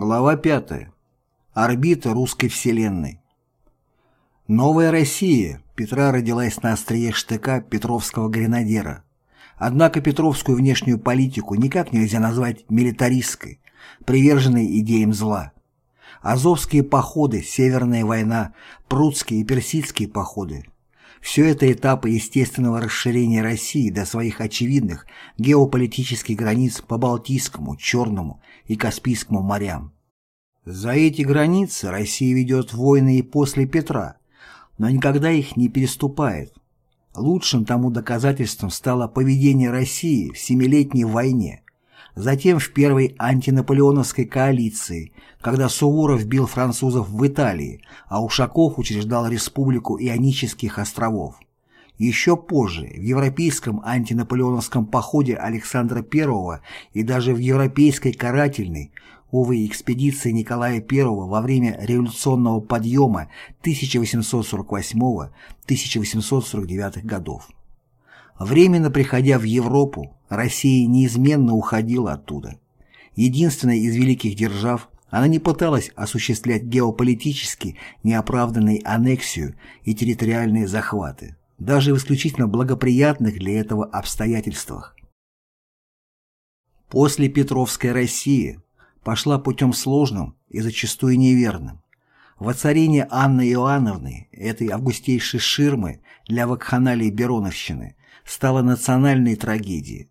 Глава 5. Орбита русской вселенной. Новая Россия Петра родилась на острие штыка Петровского гренадера. Однако Петровскую внешнюю политику никак нельзя назвать милитаристской, приверженной идеям зла. Азовские походы, Северная война, Прудские и Персидские походы – все это этапы естественного расширения России до своих очевидных геополитических границ по Балтийскому, Черному и Каспийскому морям. За эти границы Россия ведет войны и после Петра, но никогда их не переступает. Лучшим тому доказательством стало поведение России в Семилетней войне, затем в первой антинаполеоновской коалиции, когда Суворов бил французов в Италии, а Ушаков учреждал республику Ионических островов. Еще позже, в европейском антинаполеоновском походе Александра I и даже в европейской карательной, увы, экспедиции Николая I во время революционного подъема 1848-1849 годов. Временно приходя в Европу, Россия неизменно уходила оттуда. Единственная из великих держав, она не пыталась осуществлять геополитически неоправданную аннексию и территориальные захваты даже в исключительно благоприятных для этого обстоятельствах. После Петровской России пошла путем сложным и зачастую неверным. Воцарение Анны Иоанновны, этой августейшей ширмы для вакханалии Бероновщины, стало национальной трагедией.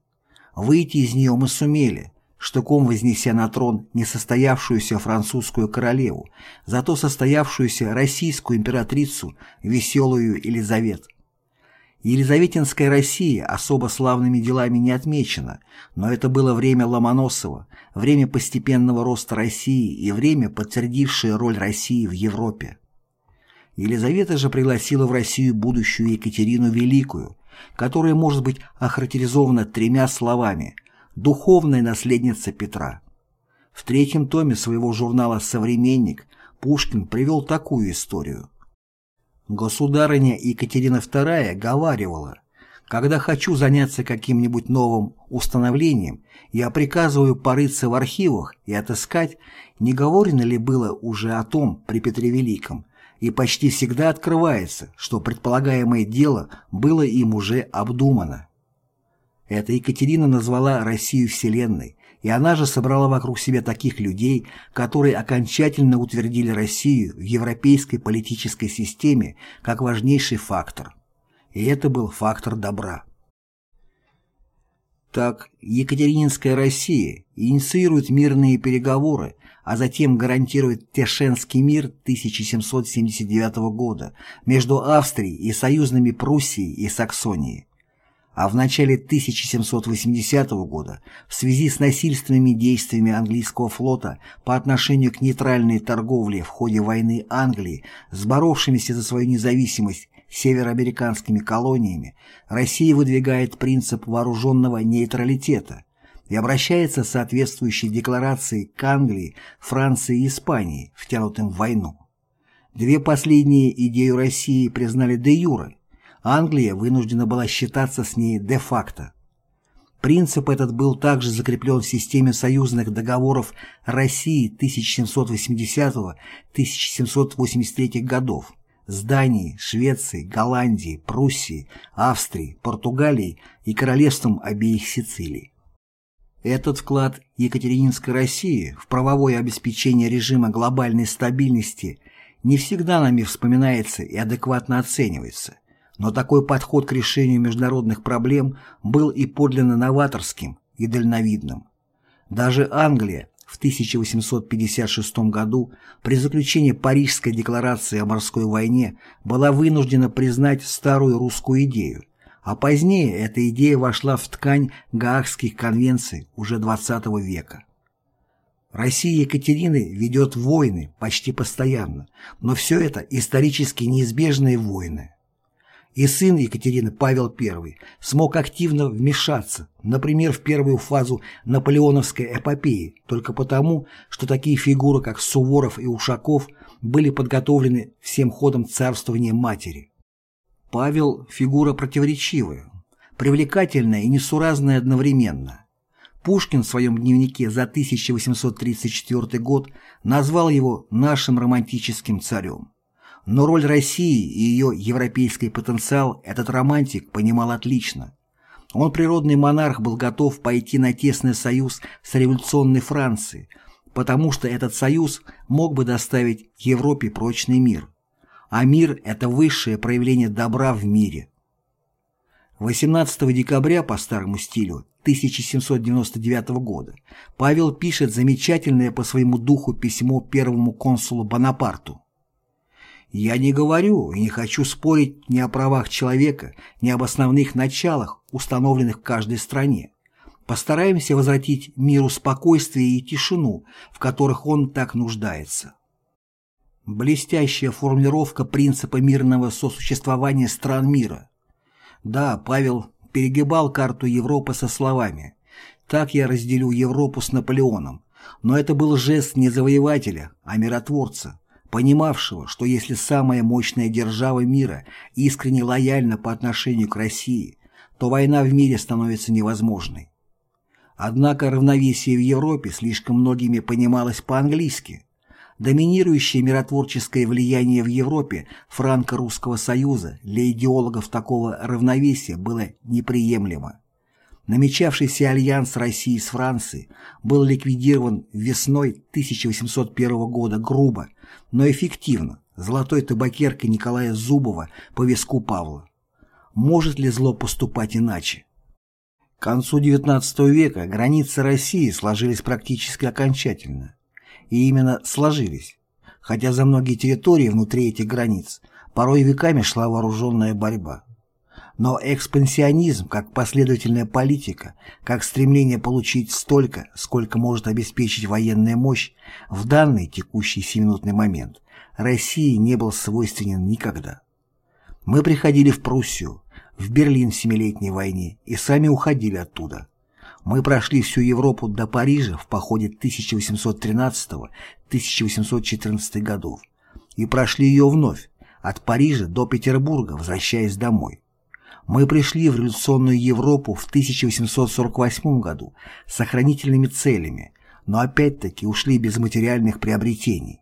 Выйти из нее мы сумели, штуком вознеся на трон несостоявшуюся французскую королеву, зато состоявшуюся российскую императрицу, веселую Елизавету. Елизаветинская Россия особо славными делами не отмечена, но это было время Ломоносова, время постепенного роста России и время, подтвердившее роль России в Европе. Елизавета же пригласила в Россию будущую Екатерину Великую, которая может быть охарактеризована тремя словами «духовная наследница Петра». В третьем томе своего журнала «Современник» Пушкин привел такую историю – Государыня Екатерина II говаривала, «Когда хочу заняться каким-нибудь новым установлением, я приказываю порыться в архивах и отыскать, не говорено ли было уже о том при Петре Великом, и почти всегда открывается, что предполагаемое дело было им уже обдумано». Это Екатерина назвала Россию Вселенной, и она же собрала вокруг себя таких людей, которые окончательно утвердили Россию в европейской политической системе как важнейший фактор. И это был фактор добра. Так, Екатерининская Россия инициирует мирные переговоры, а затем гарантирует Тешенский мир 1779 года между Австрией и союзными Пруссией и Саксонией. А в начале 1780 года в связи с насильственными действиями английского флота по отношению к нейтральной торговле в ходе войны Англии с боровшимися за свою независимость североамериканскими колониями, Россия выдвигает принцип вооруженного нейтралитета и обращается с соответствующей декларацией к Англии, Франции и Испании, втянутым в войну. Две последние идею России признали де юре, Англия вынуждена была считаться с ней де-факто. Принцип этот был также закреплен в системе союзных договоров России 1780-1783 годов с Данией, Швецией, Голландией, Пруссией, Австрией, Португалией и Королевством обеих Сицилий. Этот вклад Екатерининской России в правовое обеспечение режима глобальной стабильности не всегда нами вспоминается и адекватно оценивается – но такой подход к решению международных проблем был и подлинно новаторским и дальновидным. Даже Англия в 1856 году при заключении Парижской декларации о морской войне была вынуждена признать старую русскую идею, а позднее эта идея вошла в ткань Гаагских конвенций уже XX века. Россия Екатерины ведет войны почти постоянно, но все это исторически неизбежные войны и сын Екатерины Павел I смог активно вмешаться, например, в первую фазу наполеоновской эпопеи, только потому, что такие фигуры, как Суворов и Ушаков, были подготовлены всем ходом царствования матери. Павел – фигура противоречивая, привлекательная и несуразная одновременно. Пушкин в своем дневнике за 1834 год назвал его «нашим романтическим царем». Но роль России и ее европейский потенциал этот романтик понимал отлично. Он, природный монарх, был готов пойти на тесный союз с революционной Францией, потому что этот союз мог бы доставить Европе прочный мир. А мир – это высшее проявление добра в мире. 18 декабря по старому стилю 1799 года Павел пишет замечательное по своему духу письмо первому консулу Бонапарту. «Я не говорю и не хочу спорить ни о правах человека, ни об основных началах, установленных в каждой стране. Постараемся возвратить миру спокойствие и тишину, в которых он так нуждается». Блестящая формулировка принципа мирного сосуществования стран мира. Да, Павел перегибал карту Европы со словами «Так я разделю Европу с Наполеоном», но это был жест не завоевателя, а миротворца, понимавшего, что если самая мощная держава мира искренне лояльна по отношению к России, то война в мире становится невозможной. Однако равновесие в Европе слишком многими понималось по-английски. Доминирующее миротворческое влияние в Европе франко-русского союза для идеологов такого равновесия было неприемлемо. Намечавшийся альянс России с Францией был ликвидирован весной 1801 года грубо, но эффективно, золотой табакеркой Николая Зубова по виску Павла. Может ли зло поступать иначе? К концу XIX века границы России сложились практически окончательно. И именно сложились, хотя за многие территории внутри этих границ порой веками шла вооруженная борьба. Но экспансионизм, как последовательная политика, как стремление получить столько, сколько может обеспечить военная мощь, в данный текущий семинутный момент России не был свойственен никогда. Мы приходили в Пруссию, в Берлин в Семилетней войне и сами уходили оттуда. Мы прошли всю Европу до Парижа в походе 1813-1814 годов и прошли ее вновь, от Парижа до Петербурга, возвращаясь домой. Мы пришли в революционную Европу в 1848 году с охранительными целями, но опять-таки ушли без материальных приобретений.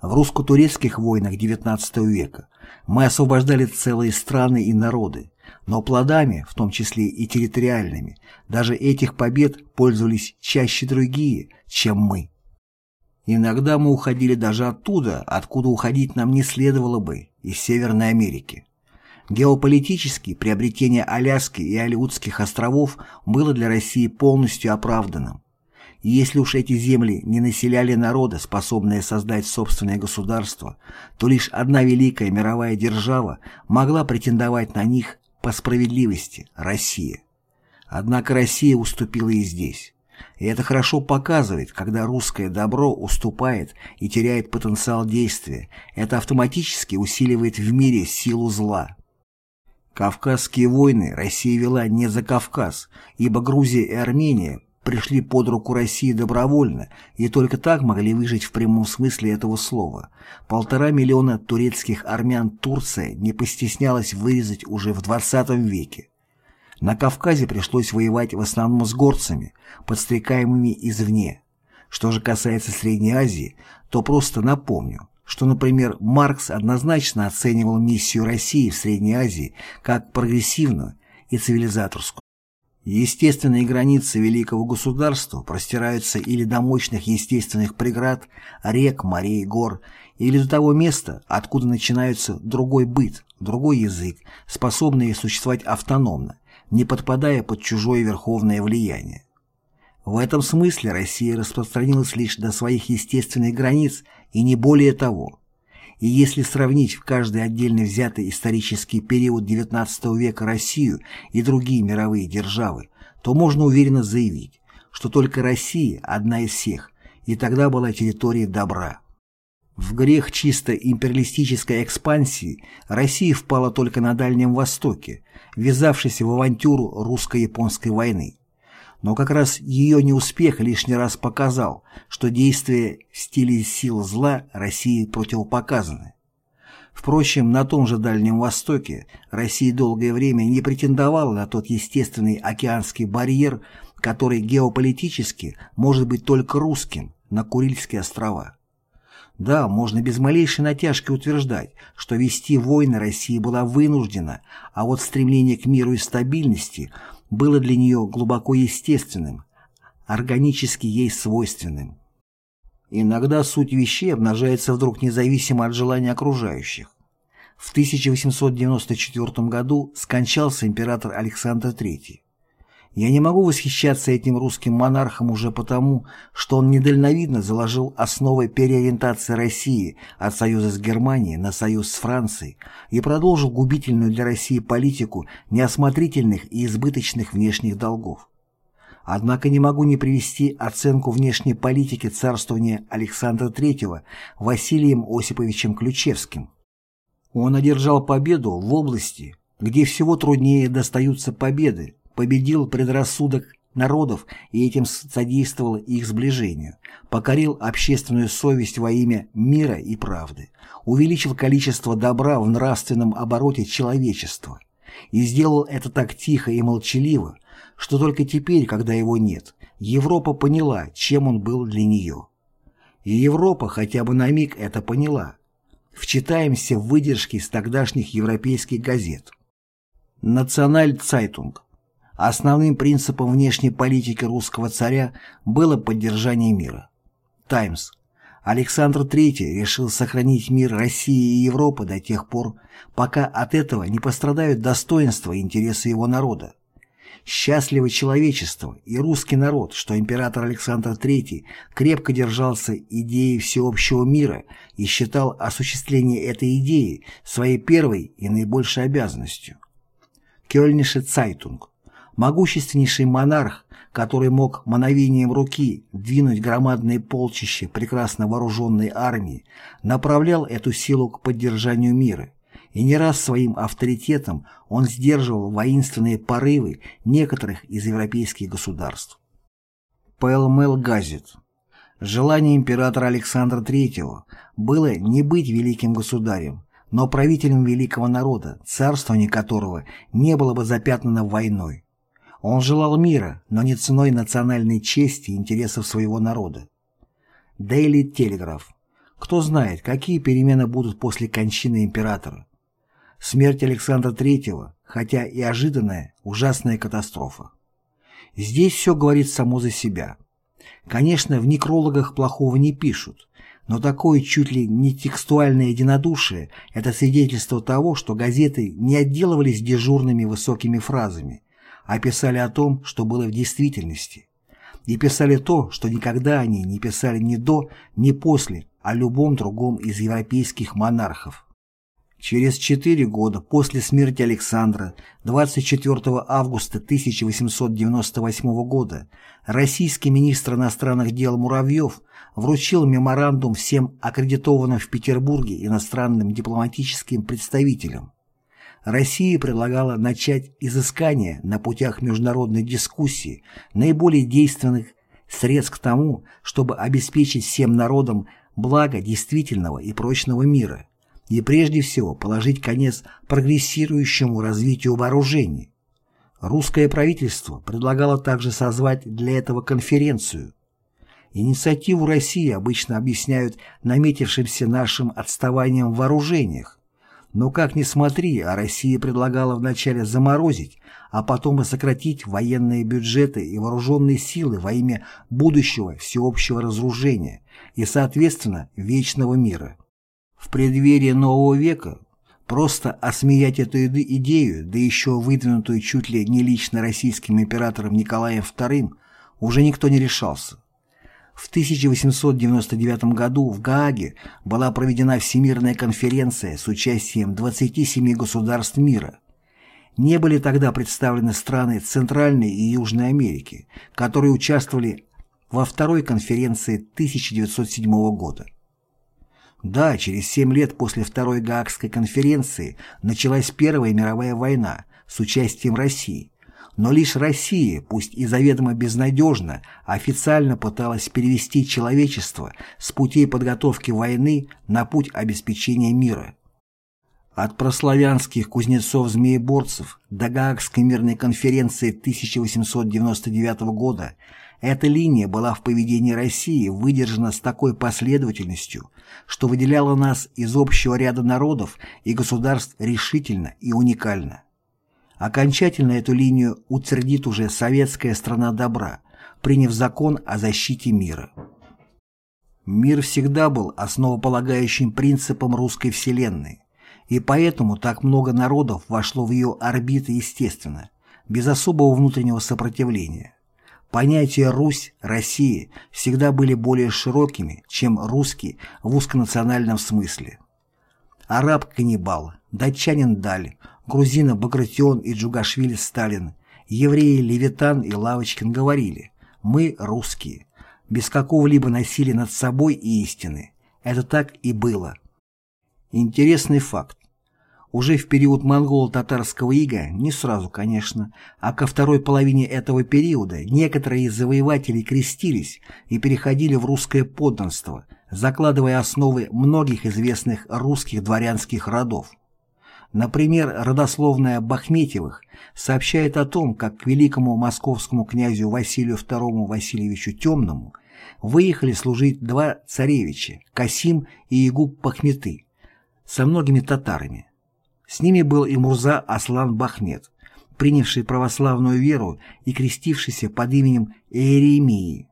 В русско-турецких войнах XIX века мы освобождали целые страны и народы, но плодами, в том числе и территориальными, даже этих побед пользовались чаще другие, чем мы. Иногда мы уходили даже оттуда, откуда уходить нам не следовало бы, из Северной Америки. Геополитически приобретение Аляски и Алиутских островов было для России полностью оправданным. И если уж эти земли не населяли народы, способные создать собственное государство, то лишь одна великая мировая держава могла претендовать на них по справедливости – Россия. Однако Россия уступила и здесь. И это хорошо показывает, когда русское добро уступает и теряет потенциал действия, это автоматически усиливает в мире силу зла. Кавказские войны Россия вела не за Кавказ, ибо Грузия и Армения пришли под руку России добровольно и только так могли выжить в прямом смысле этого слова. Полтора миллиона турецких армян Турция не постеснялась вырезать уже в 20 веке. На Кавказе пришлось воевать в основном с горцами, подстрекаемыми извне. Что же касается Средней Азии, то просто напомню, что, например, Маркс однозначно оценивал миссию России в Средней Азии как прогрессивную и цивилизаторскую. Естественные границы великого государства простираются или до мощных естественных преград, рек, морей, гор, или до того места, откуда начинается другой быт, другой язык, способный существовать автономно, не подпадая под чужое верховное влияние. В этом смысле Россия распространилась лишь до своих естественных границ и не более того. И если сравнить в каждый отдельно взятый исторический период XIX века Россию и другие мировые державы, то можно уверенно заявить, что только Россия одна из всех, и тогда была территорией добра. В грех чисто империалистической экспансии Россия впала только на Дальнем Востоке, ввязавшись в авантюру русско-японской войны. Но как раз ее неуспех лишний раз показал, что действия в стиле сил зла России противопоказаны. Впрочем, на том же Дальнем Востоке Россия долгое время не претендовала на тот естественный океанский барьер, который геополитически может быть только русским, на Курильские острова. Да, можно без малейшей натяжки утверждать, что вести войны Россия была вынуждена, а вот стремление к миру и стабильности было для нее глубоко естественным, органически ей свойственным. Иногда суть вещей обнажается вдруг независимо от желания окружающих. В 1894 году скончался император Александр III. Я не могу восхищаться этим русским монархом уже потому, что он недальновидно заложил основы переориентации России от союза с Германией на союз с Францией и продолжил губительную для России политику неосмотрительных и избыточных внешних долгов. Однако не могу не привести оценку внешней политики царствования Александра III Василием Осиповичем Ключевским. Он одержал победу в области, где всего труднее достаются победы, победил предрассудок народов и этим содействовал их сближению, покорил общественную совесть во имя мира и правды, увеличил количество добра в нравственном обороте человечества и сделал это так тихо и молчаливо, что только теперь, когда его нет, Европа поняла, чем он был для нее. И Европа хотя бы на миг это поняла. Вчитаемся в выдержки из тогдашних европейских газет. Националь Цайтунг Основным принципом внешней политики русского царя было поддержание мира. Таймс. Александр III решил сохранить мир России и Европы до тех пор, пока от этого не пострадают достоинства и интересы его народа. Счастливо человечество и русский народ, что император Александр III крепко держался идеи всеобщего мира и считал осуществление этой идеи своей первой и наибольшей обязанностью. Кёльнише Цайтунг Могущественнейший монарх, который мог мановением руки двинуть громадные полчища прекрасно вооруженной армии, направлял эту силу к поддержанию мира, и не раз своим авторитетом он сдерживал воинственные порывы некоторых из европейских государств. Пэл Газет Желание императора Александра III было не быть великим государем, но правителем великого народа, царствование которого не было бы запятнано войной. Он желал мира, но не ценой национальной чести и интересов своего народа. Daily Telegraph. Кто знает, какие перемены будут после кончины императора. Смерть Александра III, хотя и ожиданная, ужасная катастрофа. Здесь все говорит само за себя. Конечно, в некрологах плохого не пишут, но такое чуть ли не текстуальное единодушие – это свидетельство того, что газеты не отделывались дежурными высокими фразами, а писали о том, что было в действительности. И писали то, что никогда они не писали ни до, ни после о любом другом из европейских монархов. Через четыре года после смерти Александра, 24 августа 1898 года, российский министр иностранных дел Муравьев вручил меморандум всем аккредитованным в Петербурге иностранным дипломатическим представителям. Россия предлагала начать изыскание на путях международной дискуссии наиболее действенных средств к тому, чтобы обеспечить всем народам благо действительного и прочного мира и прежде всего положить конец прогрессирующему развитию вооружений. Русское правительство предлагало также созвать для этого конференцию. Инициативу России обычно объясняют наметившимся нашим отставанием в вооружениях, но как ни смотри, а Россия предлагала вначале заморозить, а потом и сократить военные бюджеты и вооруженные силы во имя будущего всеобщего разоружения и, соответственно, вечного мира. В преддверии нового века просто осмеять эту идею, да еще выдвинутую чуть ли не лично российским императором Николаем II, уже никто не решался. В 1899 году в Гааге была проведена Всемирная конференция с участием 27 государств мира. Не были тогда представлены страны Центральной и Южной Америки, которые участвовали во второй конференции 1907 года. Да, через семь лет после Второй Гаагской конференции началась Первая мировая война с участием России, но лишь Россия, пусть и заведомо безнадежно, официально пыталась перевести человечество с путей подготовки войны на путь обеспечения мира. От прославянских кузнецов-змееборцев до Гаагской мирной конференции 1899 года эта линия была в поведении России выдержана с такой последовательностью, что выделяла нас из общего ряда народов и государств решительно и уникально. Окончательно эту линию утвердит уже советская страна добра, приняв закон о защите мира. Мир всегда был основополагающим принципом русской вселенной, и поэтому так много народов вошло в ее орбиты естественно, без особого внутреннего сопротивления. Понятия «Русь», «Россия» всегда были более широкими, чем «русский» в узконациональном смысле. Араб-каннибал, датчанин Даль, грузина Багратион и Джугашвили Сталин, евреи Левитан и Лавочкин говорили «Мы русские», без какого-либо насилия над собой и истины. Это так и было. Интересный факт. Уже в период монголо-татарского ига, не сразу, конечно, а ко второй половине этого периода некоторые из завоевателей крестились и переходили в русское подданство, закладывая основы многих известных русских дворянских родов. Например, родословная Бахметьевых сообщает о том, как к великому московскому князю Василию II Васильевичу Темному выехали служить два царевича – Касим и Ягуб Бахметы, со многими татарами. С ними был и Мурза Аслан Бахмет, принявший православную веру и крестившийся под именем Иеремии.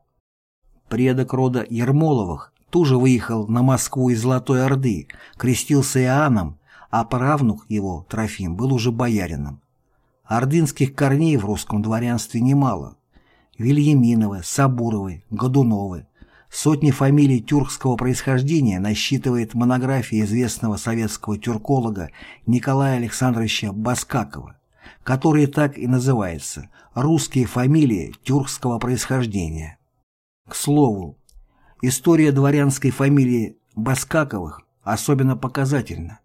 Предок рода Ермоловых тоже выехал на Москву из Золотой Орды, крестился Иоанном, а правнук его, Трофим, был уже боярином. Ордынских корней в русском дворянстве немало. Вильяминовы, Сабуровы, Годуновы, Сотни фамилий тюркского происхождения насчитывает монография известного советского тюрколога Николая Александровича Баскакова, который так и называется «Русские фамилии тюркского происхождения». К слову, история дворянской фамилии Баскаковых особенно показательна.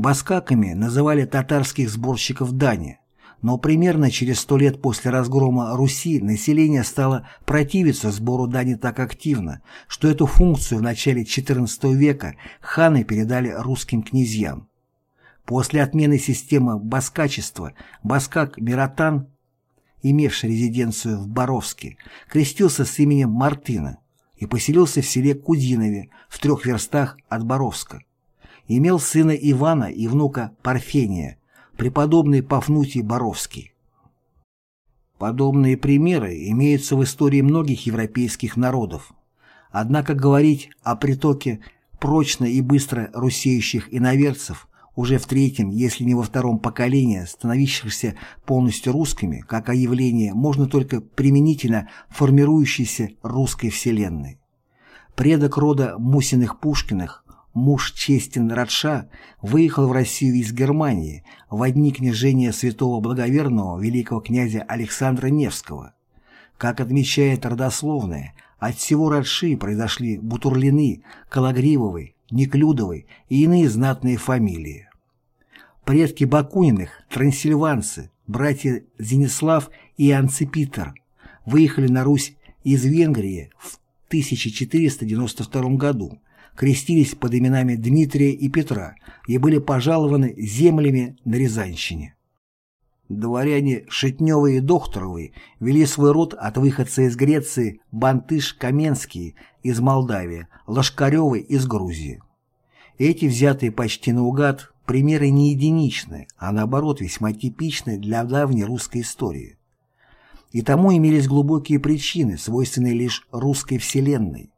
Баскаками называли татарских сборщиков дани, но примерно через сто лет после разгрома Руси население стало противиться сбору дани так активно, что эту функцию в начале XIV века ханы передали русским князьям. После отмены системы баскачества Баскак Миротан, имевший резиденцию в Боровске, крестился с именем Мартына и поселился в селе Кудинове в трех верстах от Боровска. Имел сына Ивана и внука Парфения, преподобный Пафнутий Боровский. Подобные примеры имеются в истории многих европейских народов. Однако говорить о притоке прочно и быстро русеющих иноверцев уже в третьем, если не во втором поколении, становившихся полностью русскими, как о явлении, можно только применительно формирующейся русской вселенной. Предок рода Мусиных-Пушкиных муж Честин Радша, выехал в Россию из Германии в дни княжения святого благоверного великого князя Александра Невского. Как отмечает родословная, от всего Радши произошли Бутурлины, Калагривовы, Неклюдовы и иные знатные фамилии. Предки Бакуниных, трансильванцы, братья Зенислав и Анципитер, выехали на Русь из Венгрии в 1492 году, крестились под именами Дмитрия и Петра и были пожалованы землями на Рязанщине. Дворяне Шетневы и Докторовы вели свой род от выходца из Греции Бантыш-Каменский из Молдавии, Лошкаревы из Грузии. Эти взятые почти наугад примеры не единичны, а наоборот весьма типичны для давней русской истории. И тому имелись глубокие причины, свойственные лишь русской вселенной.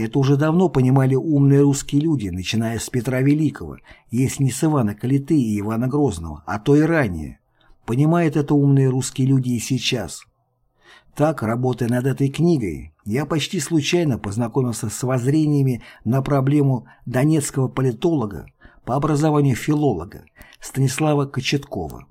Это уже давно понимали умные русские люди, начиная с Петра Великого, если не с Ивана Калиты и Ивана Грозного, а то и ранее. Понимают это умные русские люди и сейчас. Так, работая над этой книгой, я почти случайно познакомился с воззрениями на проблему донецкого политолога, по образованию филолога, Станислава Кочеткова.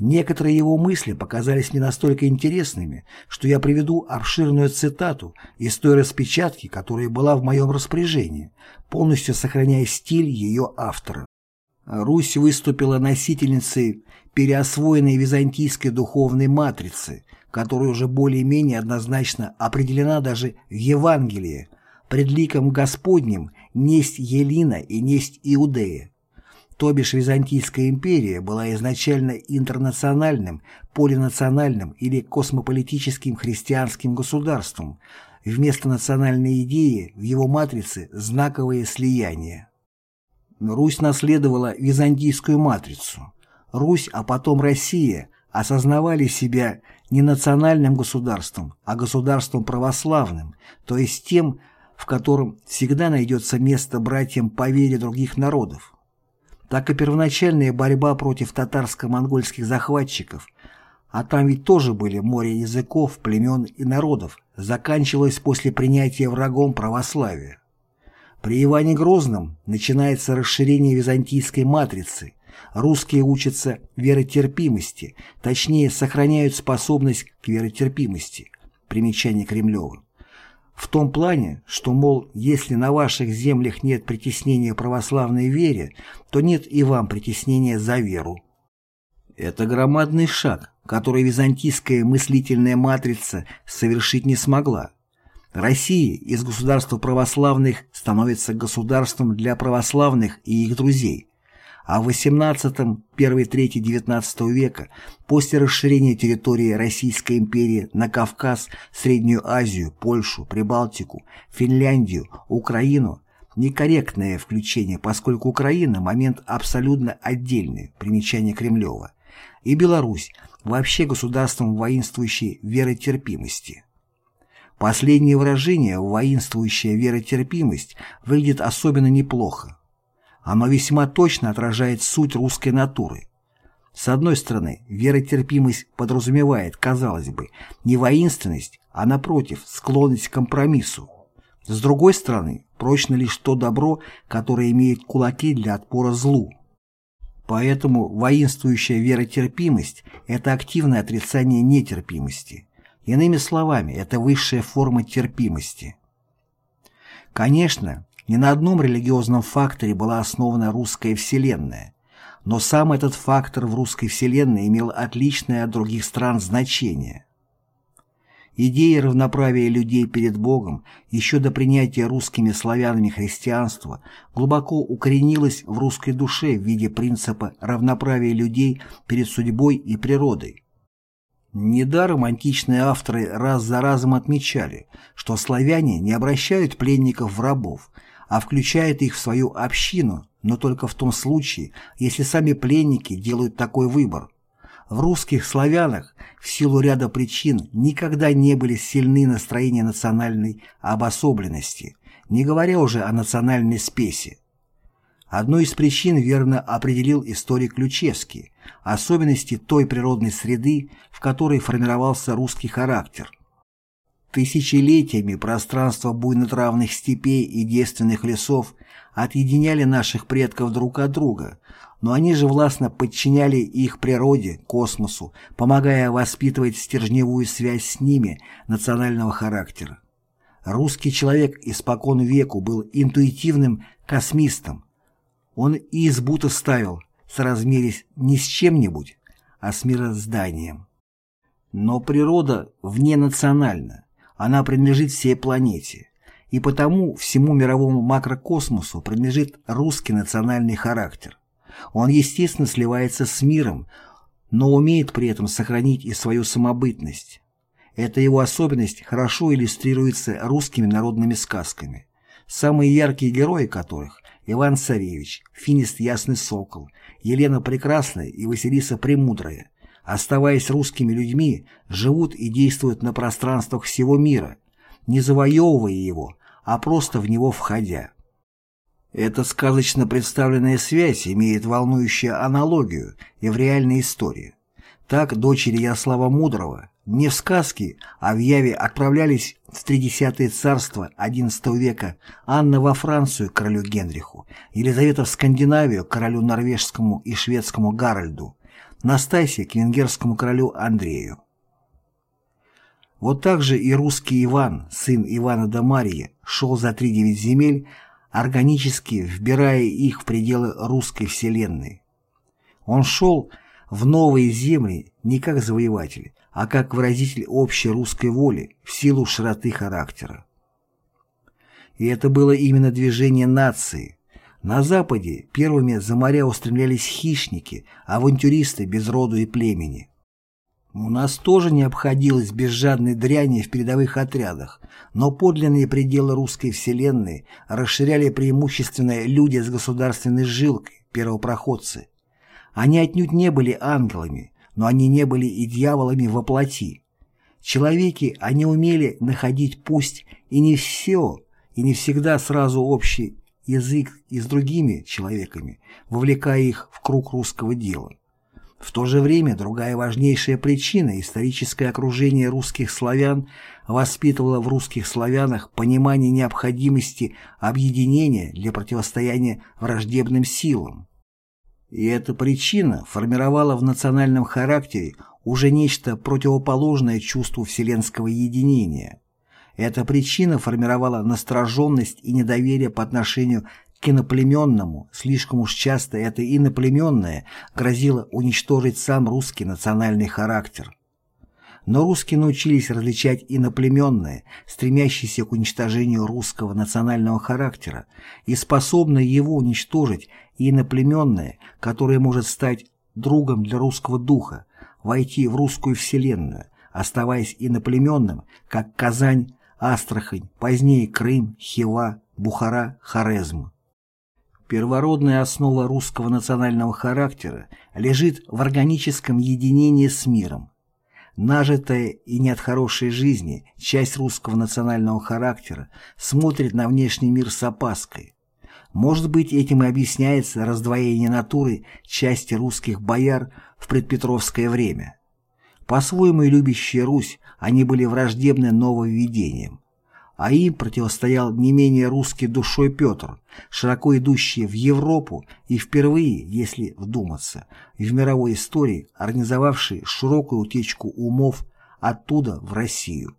Некоторые его мысли показались мне настолько интересными, что я приведу обширную цитату из той распечатки, которая была в моем распоряжении, полностью сохраняя стиль ее автора. Русь выступила носительницей переосвоенной византийской духовной матрицы, которая уже более-менее однозначно определена даже в Евангелии, пред ликом Господним несть Елина и несть Иудея. То бишь Византийская империя была изначально интернациональным, полинациональным или космополитическим христианским государством, вместо национальной идеи в его матрице знаковое слияние. Русь наследовала византийскую матрицу. Русь, а потом Россия осознавали себя не национальным государством, а государством православным, то есть тем, в котором всегда найдется место братьям по вере других народов. Так и первоначальная борьба против татарско-монгольских захватчиков, а там ведь тоже были море языков, племен и народов, заканчивалась после принятия врагом православия. При Иване Грозном начинается расширение византийской матрицы, русские учатся веротерпимости, точнее сохраняют способность к веротерпимости. Примечание Кремлева. В том плане, что, мол, если на ваших землях нет притеснения православной вере, то нет и вам притеснения за веру. Это громадный шаг, который византийская мыслительная матрица совершить не смогла. Россия из государства православных становится государством для православных и их друзей, а в XVIII, первой трети XIX века, после расширения территории Российской империи на Кавказ, Среднюю Азию, Польшу, Прибалтику, Финляндию, Украину, некорректное включение, поскольку Украина – момент абсолютно отдельный, примечание Кремлева, и Беларусь – вообще государством воинствующей веротерпимости. Последнее выражение «воинствующая веротерпимость» выглядит особенно неплохо. Оно весьма точно отражает суть русской натуры. С одной стороны, веротерпимость подразумевает, казалось бы, не воинственность, а напротив, склонность к компромиссу. С другой стороны, прочно лишь то добро, которое имеет кулаки для отпора злу. Поэтому воинствующая веротерпимость – это активное отрицание нетерпимости. Иными словами, это высшая форма терпимости. Конечно, ни на одном религиозном факторе была основана русская вселенная, но сам этот фактор в русской вселенной имел отличное от других стран значение. Идея равноправия людей перед Богом еще до принятия русскими славянами христианства глубоко укоренилась в русской душе в виде принципа равноправия людей перед судьбой и природой. Недаром античные авторы раз за разом отмечали, что славяне не обращают пленников в рабов, а включает их в свою общину, но только в том случае, если сами пленники делают такой выбор. В русских славянах в силу ряда причин никогда не были сильны настроения национальной обособленности, не говоря уже о национальной спеси. Одной из причин верно определил историк Ключевский – особенности той природной среды, в которой формировался русский характер – Тысячелетиями пространство буйнотравных степей и девственных лесов отъединяли наших предков друг от друга, но они же властно подчиняли их природе, космосу, помогая воспитывать стержневую связь с ними национального характера. Русский человек испокон веку был интуитивным космистом. Он и избу-то ставил, соразмерясь не с чем-нибудь, а с мирозданием. Но природа вненациональна. Она принадлежит всей планете. И потому всему мировому макрокосмосу принадлежит русский национальный характер. Он, естественно, сливается с миром, но умеет при этом сохранить и свою самобытность. Эта его особенность хорошо иллюстрируется русскими народными сказками, самые яркие герои которых – Иван Царевич, Финист Ясный Сокол, Елена Прекрасная и Василиса Премудрая оставаясь русскими людьми, живут и действуют на пространствах всего мира, не завоевывая его, а просто в него входя. Эта сказочно представленная связь имеет волнующую аналогию и в реальной истории. Так дочери Яслава Мудрого не в сказке, а в яве отправлялись в Тридесятое царство XI века Анна во Францию королю Генриху, Елизавета в Скандинавию королю норвежскому и шведскому Гарольду, Настасья к венгерскому королю Андрею. Вот так же и русский Иван, сын Ивана да Марьи, шел за три-девять земель, органически вбирая их в пределы русской вселенной. Он шел в новые земли не как завоеватель, а как выразитель общей русской воли в силу широты характера. И это было именно движение нации, На Западе первыми за моря устремлялись хищники, авантюристы без роду и племени. У нас тоже не обходилось без жадной дряни в передовых отрядах, но подлинные пределы русской вселенной расширяли преимущественно люди с государственной жилкой, первопроходцы. Они отнюдь не были ангелами, но они не были и дьяволами во плоти. Человеки, они умели находить пусть и не все, и не всегда сразу общий язык и с другими человеками, вовлекая их в круг русского дела. В то же время другая важнейшая причина – историческое окружение русских славян воспитывало в русских славянах понимание необходимости объединения для противостояния враждебным силам. И эта причина формировала в национальном характере уже нечто противоположное чувству вселенского единения. Эта причина формировала настороженность и недоверие по отношению к иноплеменному, слишком уж часто это иноплеменное грозило уничтожить сам русский национальный характер. Но русские научились различать иноплеменное, стремящееся к уничтожению русского национального характера, и способное его уничтожить, и иноплеменное, которое может стать другом для русского духа, войти в русскую вселенную, оставаясь иноплеменным, как Казань, Астрахань, позднее Крым, Хива, Бухара, Хорезм. Первородная основа русского национального характера лежит в органическом единении с миром. Нажитая и не от хорошей жизни часть русского национального характера смотрит на внешний мир с опаской. Может быть, этим и объясняется раздвоение натуры части русских бояр в предпетровское время. По-своему любящая Русь, они были враждебны нововведениям а им противостоял не менее русский душой Петр, широко идущий в Европу и впервые, если вдуматься, в мировой истории организовавший широкую утечку умов оттуда в Россию.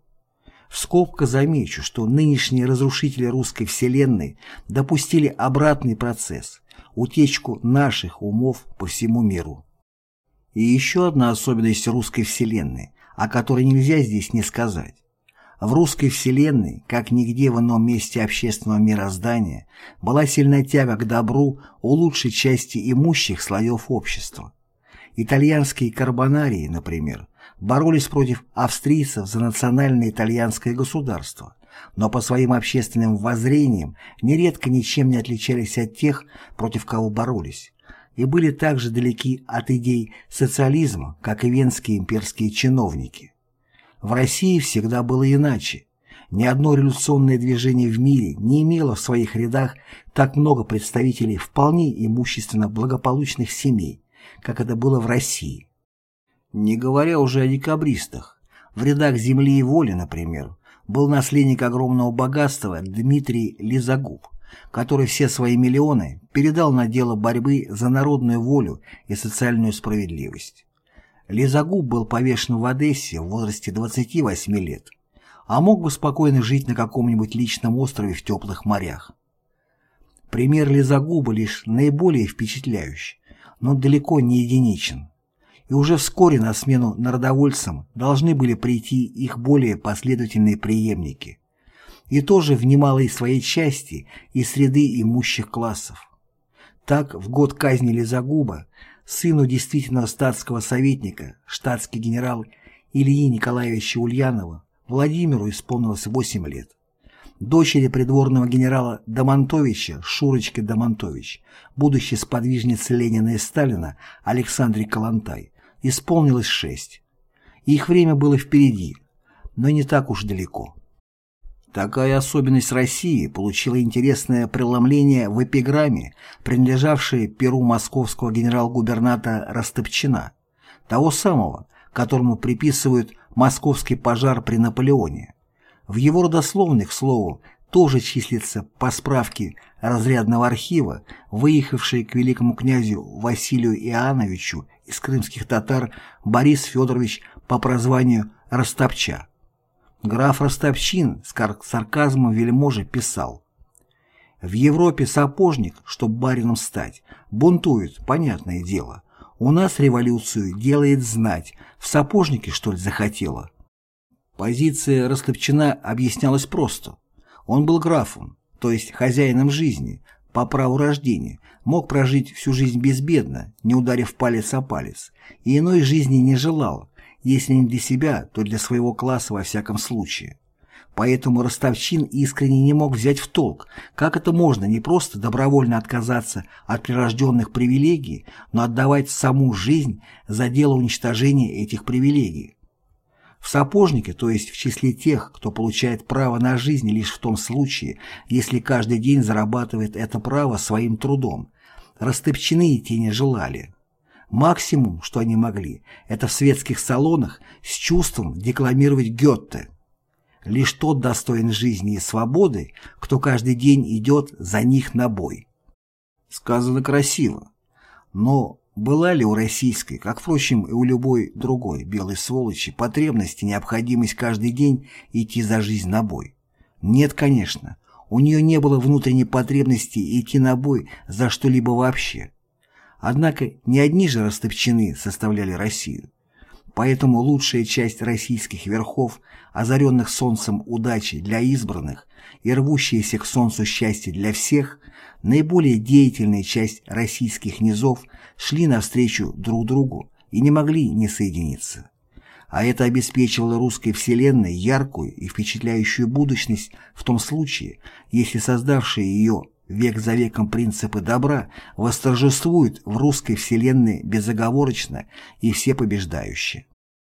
В скобка замечу, что нынешние разрушители русской вселенной допустили обратный процесс – утечку наших умов по всему миру. И еще одна особенность русской вселенной, о которой нельзя здесь не сказать. В русской вселенной, как нигде в ином месте общественного мироздания, была сильная тяга к добру у лучшей части имущих слоев общества. Итальянские карбонарии, например, боролись против австрийцев за национальное итальянское государство, но по своим общественным воззрениям нередко ничем не отличались от тех, против кого боролись, и были так же далеки от идей социализма, как и венские имперские чиновники. В России всегда было иначе. Ни одно революционное движение в мире не имело в своих рядах так много представителей вполне имущественно благополучных семей, как это было в России. Не говоря уже о декабристах, в рядах «Земли и воли», например, был наследник огромного богатства Дмитрий Лизагуб, который все свои миллионы передал на дело борьбы за народную волю и социальную справедливость. Лизагуб был повешен в Одессе в возрасте 28 лет, а мог бы спокойно жить на каком-нибудь личном острове в теплых морях. Пример Лизагуба лишь наиболее впечатляющий, но далеко не единичен. И уже вскоре на смену народовольцам должны были прийти их более последовательные преемники. И тоже в немалой своей части из среды имущих классов. Так, в год казни Лизагуба сыну действительного статского советника, штатский генерал Ильи Николаевича Ульянова, Владимиру исполнилось 8 лет. Дочери придворного генерала Домонтовича, Шурочки Домонтович, будущей сподвижницы Ленина и Сталина Александре Калантай, исполнилось 6. Их время было впереди, но не так уж далеко. Такая особенность России получила интересное преломление в эпиграмме, принадлежавшей перу московского генерал-губернатора Растопчина, того самого, которому приписывают московский пожар при Наполеоне. В его родословных, слову, тоже числится по справке разрядного архива, выехавший к великому князю Василию Иоанновичу из крымских татар Борис Федорович по прозванию Растопча. Граф Ростовчин с сарказмом вельможи писал «В Европе сапожник, чтоб барином стать, бунтует, понятное дело. У нас революцию делает знать, в сапожнике, что ли, захотела?» Позиция Ростовчина объяснялась просто. Он был графом, то есть хозяином жизни, по праву рождения, мог прожить всю жизнь безбедно, не ударив палец о палец, и иной жизни не желал, если не для себя, то для своего класса во всяком случае. Поэтому Ростовчин искренне не мог взять в толк, как это можно не просто добровольно отказаться от прирожденных привилегий, но отдавать саму жизнь за дело уничтожения этих привилегий. В сапожнике, то есть в числе тех, кто получает право на жизнь лишь в том случае, если каждый день зарабатывает это право своим трудом, Растопчены и те не желали. Максимум, что они могли, это в светских салонах с чувством декламировать Гетте – Лишь тот достоин жизни и свободы, кто каждый день идет за них на бой. Сказано красиво. Но была ли у российской, как, впрочем, и у любой другой белой сволочи, потребность и необходимость каждый день идти за жизнь на бой? Нет, конечно. У нее не было внутренней потребности идти на бой за что-либо вообще. Однако не одни же растопчены составляли Россию. Поэтому лучшая часть российских верхов, озаренных солнцем удачи для избранных и рвущаяся к солнцу счастья для всех, наиболее деятельная часть российских низов шли навстречу друг другу и не могли не соединиться. А это обеспечивало русской вселенной яркую и впечатляющую будущность в том случае, если создавшие ее век за веком принципы добра восторжествуют в русской вселенной безоговорочно и всепобеждающе.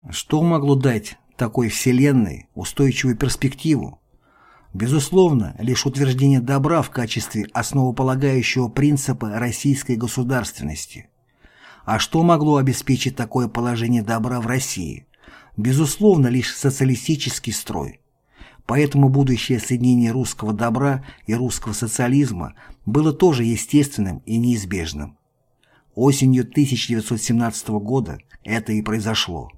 Что могло дать такой вселенной устойчивую перспективу? Безусловно, лишь утверждение добра в качестве основополагающего принципа российской государственности. А что могло обеспечить такое положение добра в России? Безусловно, лишь социалистический строй. Поэтому будущее соединение русского добра и русского социализма было тоже естественным и неизбежным. Осенью 1917 года это и произошло.